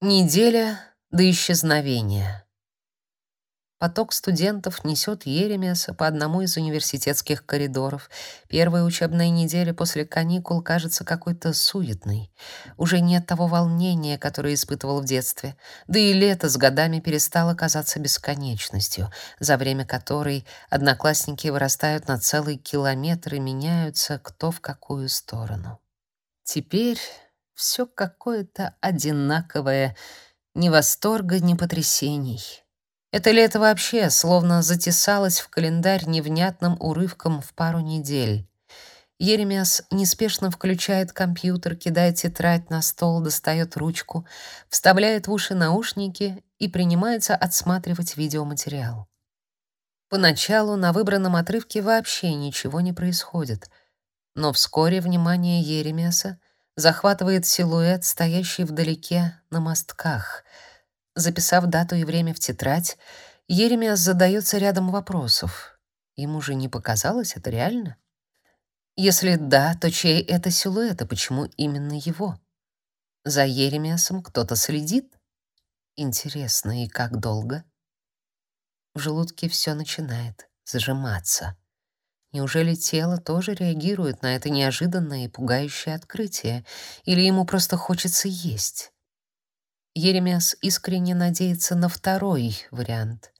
Неделя до исчезновения. Поток студентов несет Еремеса по одному из университетских коридоров. Первая учебная неделя после каникул кажется какой-то суетной. Уже нет того волнения, которое испытывал в детстве. Да и лето с годами перестало казаться бесконечностью, за время которой одноклассники вырастают на целый километр и меняются кто в какую сторону. Теперь все какое-то одинаковое, ни восторга, ни потрясений. Это лето вообще словно затесалось в календарь невнятным урывком в пару недель. Еремиас неспешно включает компьютер, кидает тетрадь на стол, достает ручку, вставляет в уши наушники и принимается отсматривать видеоматериал. Поначалу на выбранном отрывке вообще ничего не происходит, но вскоре внимание Еремиаса захватывает силуэт, стоящий вдалеке на мостках. Записав дату и время в тетрадь, Еремиас задается рядом вопросов. Ему же не показалось это реально? Если да, то чей это силуэт и почему именно его? За Еремиасом кто-то следит? Интересно, и как долго? В желудке все начинает зажиматься. Неужели тело тоже реагирует на это неожиданное и пугающее открытие, или ему просто хочется есть? Еремиас искренне надеется на второй вариант.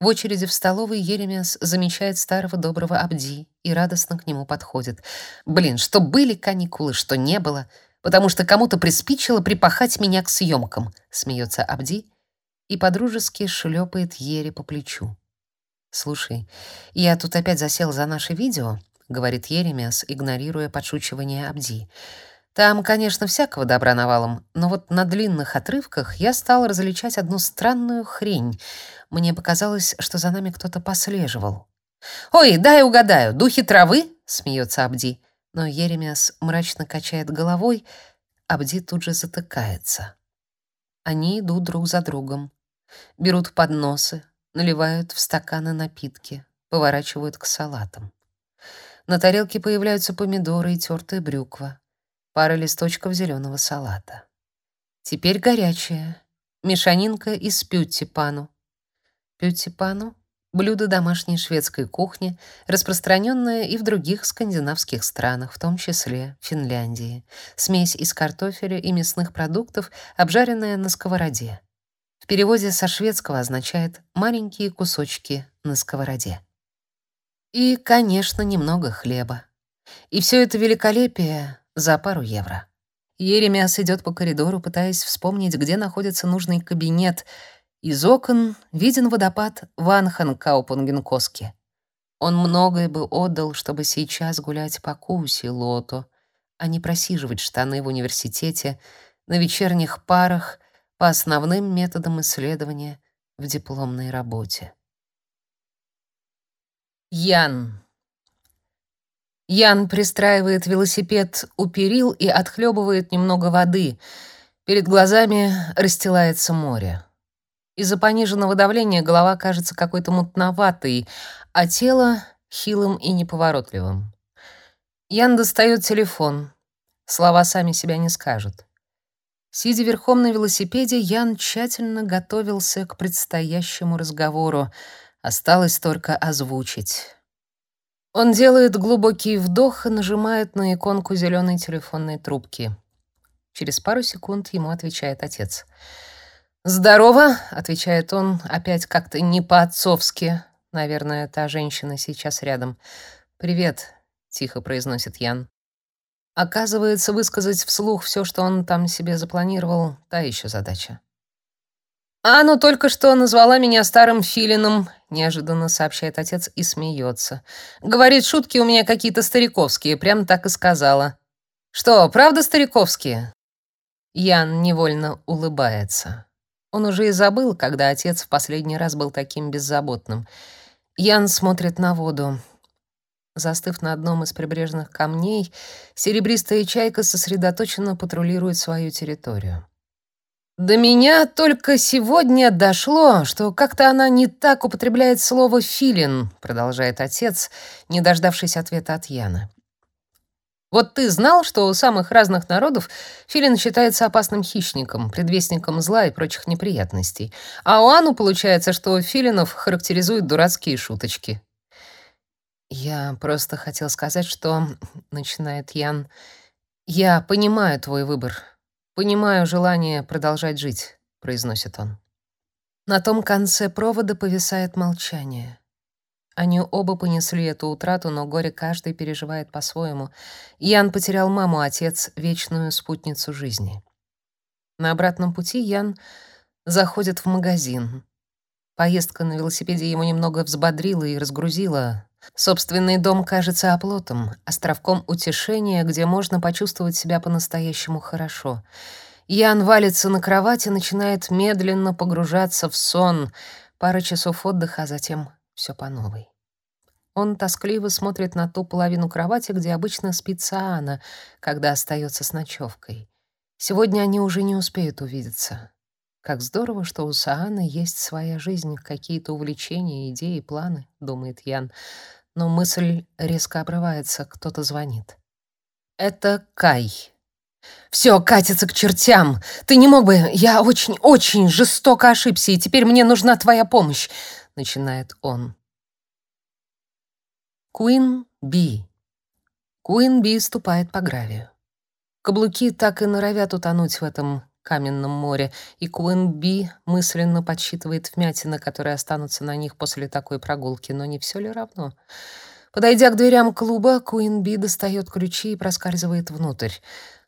В очереди в столовой Еремиас замечает старого доброго Абди и радостно к нему подходит. «Блин, что были каникулы, что не было, потому что кому-то приспичило припахать меня к съемкам», — смеется Абди и подружески шлепает Ере по плечу. «Слушай, я тут опять засел за наше видео», — говорит Еремиас, игнорируя подшучивание Абди. «Там, конечно, всякого добра навалом, но вот на длинных отрывках я стал различать одну странную хрень. Мне показалось, что за нами кто-то послеживал». «Ой, дай угадаю, духи травы?» — смеется Абди. Но Еремиас мрачно качает головой, Абди тут же затыкается. Они идут друг за другом, берут подносы, наливают в стаканы напитки, поворачивают к салатам. На тарелке появляются помидоры и тертая брюква, пара листочков зеленого салата. Теперь горячая, мешанинка из пютти-пану. Пютти-пану — блюдо домашней шведской кухни, распространенное и в других скандинавских странах, в том числе Финляндии. Смесь из картофеля и мясных продуктов, обжаренная на сковороде. В переводе со шведского означает «маленькие кусочки на сковороде». И, конечно, немного хлеба. И все это великолепие за пару евро. Еремиас идет по коридору, пытаясь вспомнить, где находится нужный кабинет. Из окон виден водопад Ванхан Каупунгенкоски. Он многое бы отдал, чтобы сейчас гулять по Куси Лото, а не просиживать штаны в университете на вечерних парах по основным методам исследования в дипломной работе. Ян. Ян пристраивает велосипед у перил и отхлебывает немного воды. Перед глазами расстилается море. Из-за пониженного давления голова кажется какой-то мутноватой, а тело — хилым и неповоротливым. Ян достает телефон. Слова сами себя не скажут. Сидя верхом на велосипеде, Ян тщательно готовился к предстоящему разговору. Осталось только озвучить. Он делает глубокий вдох и нажимает на иконку зеленой телефонной трубки. Через пару секунд ему отвечает отец. «Здорово», — отвечает он, опять как-то не по-отцовски. Наверное, та женщина сейчас рядом. «Привет», — тихо произносит Ян. Оказывается, высказать вслух все, что он там себе запланировал, та еще задача. «А ну только что назвала меня старым филином», — неожиданно сообщает отец и смеется. «Говорит, шутки у меня какие-то стариковские, прям так и сказала». «Что, правда стариковские?» Ян невольно улыбается. Он уже и забыл, когда отец в последний раз был таким беззаботным. Ян смотрит на воду. Застыв на одном из прибрежных камней, серебристая чайка сосредоточенно патрулирует свою территорию. До меня только сегодня дошло, что как-то она не так употребляет слово филин, продолжает отец, не дождавшись ответа от Яны. Вот ты знал, что у самых разных народов филин считается опасным хищником, предвестником зла и прочих неприятностей. А у Ану получается, что филинов характеризуют дурацкие шуточки. Я просто хотел сказать, что начинает Ян. Я понимаю твой выбор. Понимаю желание продолжать жить, произносит он. На том конце провода повисает молчание. Они оба понесли эту утрату, но горе каждый переживает по-своему. Ян потерял маму, отец — вечную спутницу жизни. На обратном пути Ян заходит в магазин. Поездка на велосипеде ему немного взбодрила и разгрузила. Собственный дом кажется оплотом, островком утешения, где можно почувствовать себя по-настоящему хорошо. Ян валится на кровати, начинает медленно погружаться в сон. Пара часов отдыха, а затем все по новой. Он тоскливо смотрит на ту половину кровати, где обычно спит Саана, когда остается с ночевкой. Сегодня они уже не успеют увидеться. Как здорово, что у Сааны есть своя жизнь, какие-то увлечения, идеи, планы, думает Ян. Но мысль резко обрывается, кто-то звонит. Это Кай. Все катится к чертям. Ты не мог бы... Я очень-очень жестоко ошибся, и теперь мне нужна твоя помощь начинает он. Куин Би. Куин Би ступает по гравию. Каблуки так и норовят утонуть в этом каменном море, и Куин Би мысленно подсчитывает вмятины, которые останутся на них после такой прогулки, но не все ли равно? Подойдя к дверям клуба, Куин Би достает ключи и проскальзывает внутрь.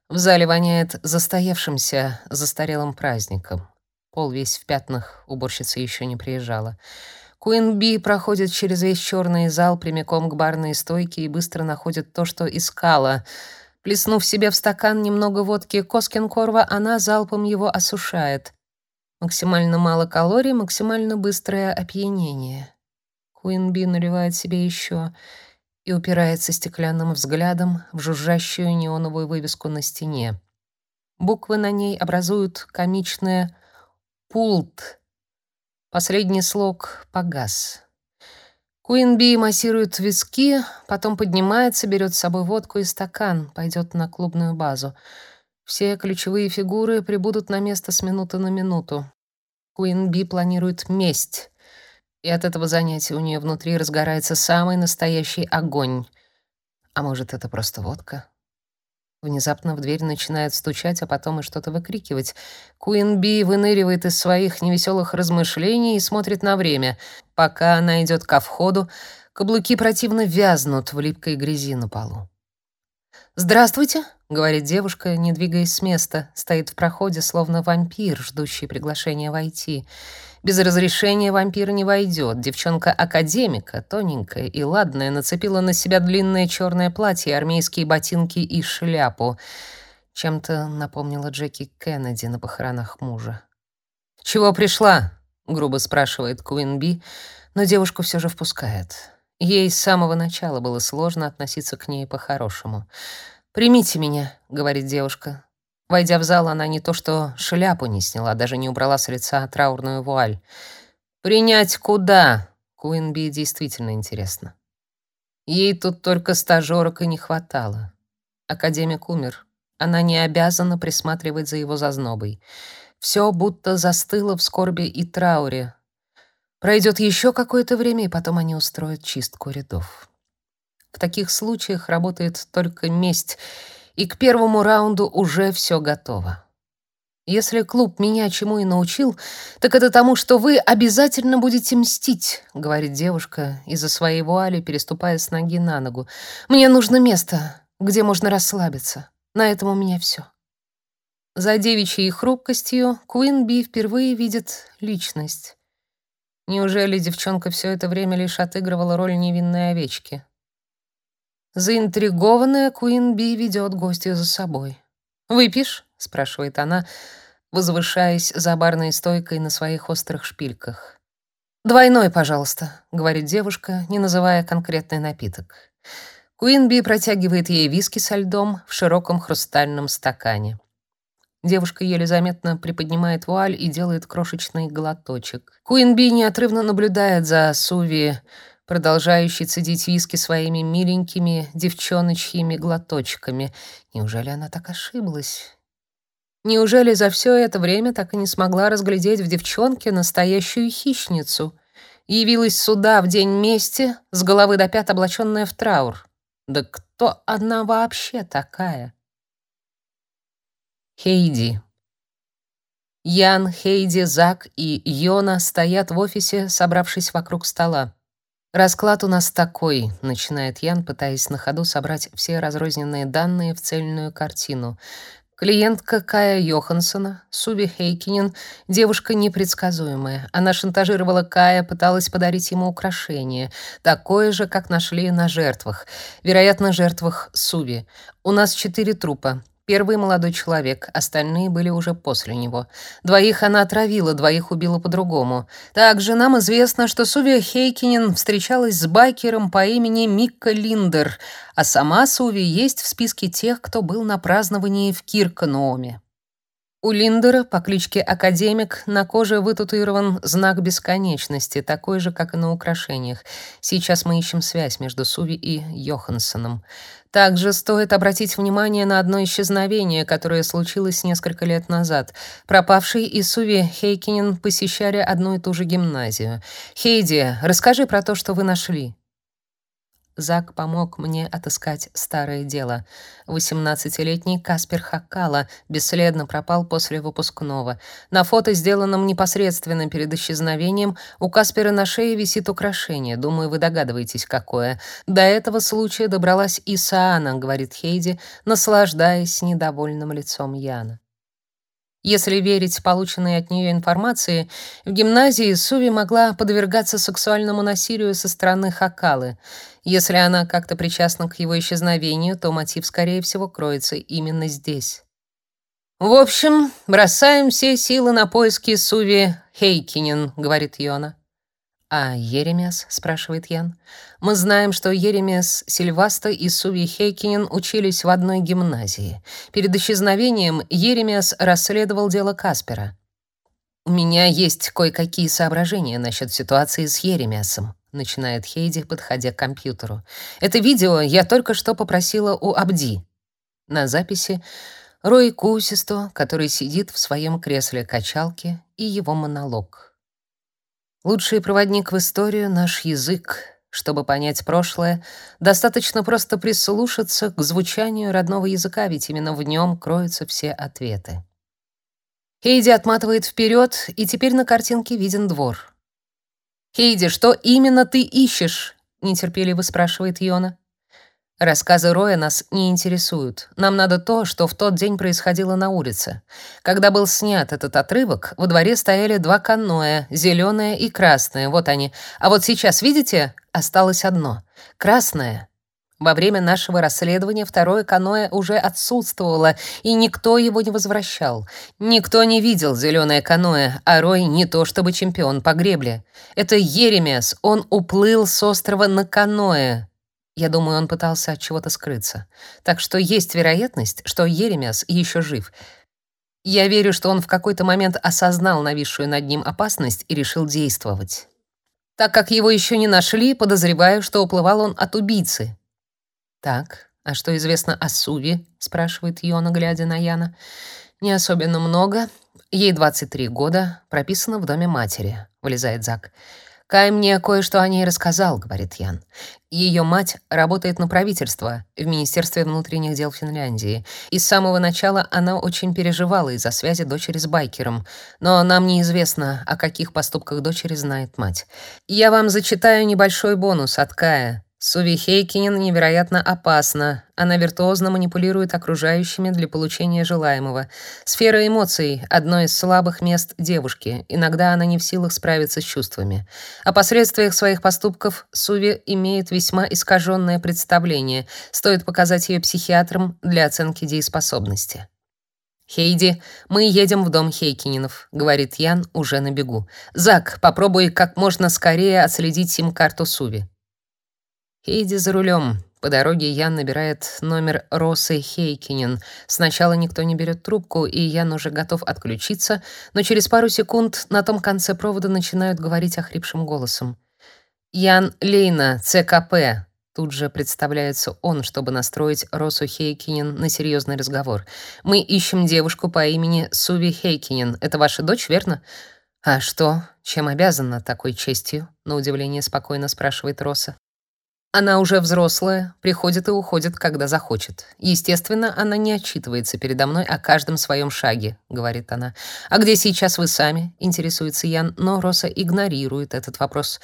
В зале воняет застоявшимся, застарелым праздником. Пол весь в пятнах, уборщица еще не приезжала. Куин Би проходит через весь черный зал прямиком к барной стойке и быстро находит то, что искала. Плеснув себе в стакан немного водки Коскинкорва, она залпом его осушает. Максимально мало калорий, максимально быстрое опьянение. Куин Би наливает себе еще и упирается стеклянным взглядом в жужжащую неоновую вывеску на стене. Буквы на ней образуют комичное Пульт. Последний слог погас. Куинби массирует виски, потом поднимается, берет с собой водку и стакан, пойдет на клубную базу. Все ключевые фигуры прибудут на место с минуты на минуту. Куинби планирует месть, и от этого занятия у нее внутри разгорается самый настоящий огонь. А может, это просто водка? Внезапно в дверь начинает стучать, а потом и что-то выкрикивать. Куин Би выныривает из своих невеселых размышлений и смотрит на время. Пока она идет ко входу, каблуки противно вязнут в липкой грязи на полу. «Здравствуйте», — говорит девушка, не двигаясь с места, стоит в проходе, словно вампир, ждущий приглашения войти. Без разрешения вампир не войдет. Девчонка-академика, тоненькая и ладная, нацепила на себя длинное черное платье, армейские ботинки и шляпу. Чем-то напомнила Джеки Кеннеди на похоронах мужа. «Чего пришла?» — грубо спрашивает Куин Би, но девушку все же впускает. Ей с самого начала было сложно относиться к ней по-хорошему. «Примите меня», — говорит девушка. Войдя в зал, она не то что шляпу не сняла, даже не убрала с лица траурную вуаль. «Принять куда?» Куинби действительно интересно. Ей тут только стажерок и не хватало. Академик умер. Она не обязана присматривать за его зазнобой. Все будто застыло в скорби и трауре. Пройдет еще какое-то время, и потом они устроят чистку рядов. В таких случаях работает только месть — и к первому раунду уже все готово. Если клуб меня чему и научил, так это тому, что вы обязательно будете мстить, говорит девушка из-за своей вуали, переступая с ноги на ногу. Мне нужно место, где можно расслабиться. На этом у меня все. За девичьей хрупкостью Куин Би впервые видит личность. Неужели девчонка все это время лишь отыгрывала роль невинной овечки? Заинтригованная Куин Би ведет гостью за собой. «Выпьешь?» — спрашивает она, возвышаясь за барной стойкой на своих острых шпильках. «Двойной, пожалуйста», — говорит девушка, не называя конкретный напиток. Куинби протягивает ей виски со льдом в широком хрустальном стакане. Девушка еле заметно приподнимает вуаль и делает крошечный глоточек. Куинби неотрывно наблюдает за Суви продолжающий цедить виски своими миленькими девчоночьими глоточками. Неужели она так ошиблась? Неужели за все это время так и не смогла разглядеть в девчонке настоящую хищницу? Явилась сюда в день мести, с головы до пят облаченная в траур. Да кто она вообще такая? Хейди. Ян, Хейди, Зак и Йона стоят в офисе, собравшись вокруг стола. Расклад у нас такой, начинает Ян, пытаясь на ходу собрать все разрозненные данные в цельную картину. Клиентка Кая Йоханссона, Суби Хейкинен, девушка непредсказуемая. Она шантажировала Кая, пыталась подарить ему украшение, такое же, как нашли на жертвах. Вероятно, жертвах Суби. У нас четыре трупа. Первый молодой человек, остальные были уже после него. Двоих она отравила, двоих убила по-другому. Также нам известно, что Суви Хейкинен встречалась с байкером по имени Микка Линдер, а сама Суви есть в списке тех, кто был на праздновании в Кирканооме. У Линдера по кличке Академик на коже вытатуирован знак бесконечности, такой же, как и на украшениях. Сейчас мы ищем связь между Суви и Йоханссоном. Также стоит обратить внимание на одно исчезновение, которое случилось несколько лет назад. Пропавший и Суви Хейкинен посещали одну и ту же гимназию. «Хейди, расскажи про то, что вы нашли». Зак помог мне отыскать старое дело. Восемнадцатилетний Каспер Хакала бесследно пропал после выпускного. На фото, сделанном непосредственно перед исчезновением, у Каспера на шее висит украшение. Думаю, вы догадываетесь, какое. До этого случая добралась и Саана, говорит Хейди, наслаждаясь недовольным лицом Яна. Если верить полученной от нее информации, в гимназии Суви могла подвергаться сексуальному насилию со стороны Хакалы. Если она как-то причастна к его исчезновению, то мотив, скорее всего, кроется именно здесь. «В общем, бросаем все силы на поиски Суви Хейкинен», — говорит Йона. «А Еремес?» — спрашивает Ян. «Мы знаем, что Еремес, Сильваста и Суви Хейкинен учились в одной гимназии. Перед исчезновением Еремес расследовал дело Каспера. «У меня есть кое-какие соображения насчет ситуации с Еремесом», — начинает Хейди, подходя к компьютеру. «Это видео я только что попросила у Абди». На записи Рой Кусисто, который сидит в своем кресле качалки, и его монолог. Лучший проводник в историю — наш язык. Чтобы понять прошлое, достаточно просто прислушаться к звучанию родного языка, ведь именно в нем кроются все ответы. Хейди отматывает вперед, и теперь на картинке виден двор. «Хейди, что именно ты ищешь?» — нетерпеливо спрашивает Йона. Рассказы Роя нас не интересуют. Нам надо то, что в тот день происходило на улице. Когда был снят этот отрывок, во дворе стояли два каноэ, зеленое и красное. Вот они. А вот сейчас, видите, осталось одно. Красное. Во время нашего расследования второе каноэ уже отсутствовало, и никто его не возвращал. Никто не видел зеленое каноэ, а Рой не то чтобы чемпион по гребле. Это Еремес, он уплыл с острова на каноэ. Я думаю, он пытался от чего-то скрыться. Так что есть вероятность, что Еремяс еще жив. Я верю, что он в какой-то момент осознал нависшую над ним опасность и решил действовать. Так как его еще не нашли, подозреваю, что уплывал он от убийцы. Так, а что известно о Суве? спрашивает Йона, глядя на Яна. Не особенно много. Ей 23 года, прописана в доме матери, вылезает Зак. Кай мне кое-что о ней рассказал, говорит Ян. Ее мать работает на правительство в Министерстве внутренних дел Финляндии, и с самого начала она очень переживала из-за связи дочери с байкером, но нам неизвестно, о каких поступках дочери знает мать. Я вам зачитаю небольшой бонус от Кая. Суви Хейкинен невероятно опасна. Она виртуозно манипулирует окружающими для получения желаемого. Сфера эмоций — одно из слабых мест девушки. Иногда она не в силах справиться с чувствами. О последствиях своих поступков Суви имеет весьма искаженное представление. Стоит показать ее психиатрам для оценки дееспособности. «Хейди, мы едем в дом Хейкининов», — говорит Ян уже на бегу. «Зак, попробуй как можно скорее отследить сим-карту Суви». Хейди за рулем. По дороге Ян набирает номер Росы Хейкинен. Сначала никто не берет трубку, и Ян уже готов отключиться, но через пару секунд на том конце провода начинают говорить охрипшим голосом. Ян Лейна, ЦКП. Тут же представляется он, чтобы настроить Росу Хейкинен на серьезный разговор. Мы ищем девушку по имени Суви Хейкинен. Это ваша дочь, верно? А что? Чем обязана такой честью? На удивление спокойно спрашивает Роса. Она уже взрослая, приходит и уходит, когда захочет. Естественно, она не отчитывается передо мной о каждом своем шаге, говорит она. А где сейчас вы сами? интересуется Ян, но Роса игнорирует этот вопрос.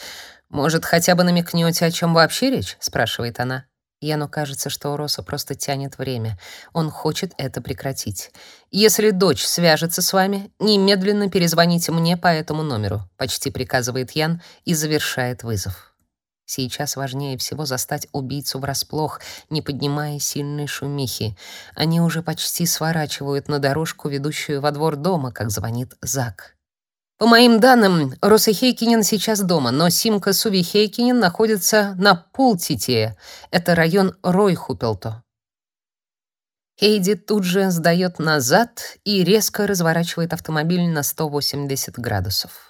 Может, хотя бы намекнете, о чем вообще речь? спрашивает она. Яну кажется, что Роса просто тянет время. Он хочет это прекратить. Если дочь свяжется с вами, немедленно перезвоните мне по этому номеру, почти приказывает Ян и завершает вызов. Сейчас важнее всего застать убийцу врасплох, не поднимая сильной шумихи. Они уже почти сворачивают на дорожку, ведущую во двор дома, как звонит Зак. По моим данным, Роса Хейкинен сейчас дома, но Симка Суви Хейкинен находится на Пултите. Это район Ройхупелто. Хейди тут же сдает назад и резко разворачивает автомобиль на 180 градусов.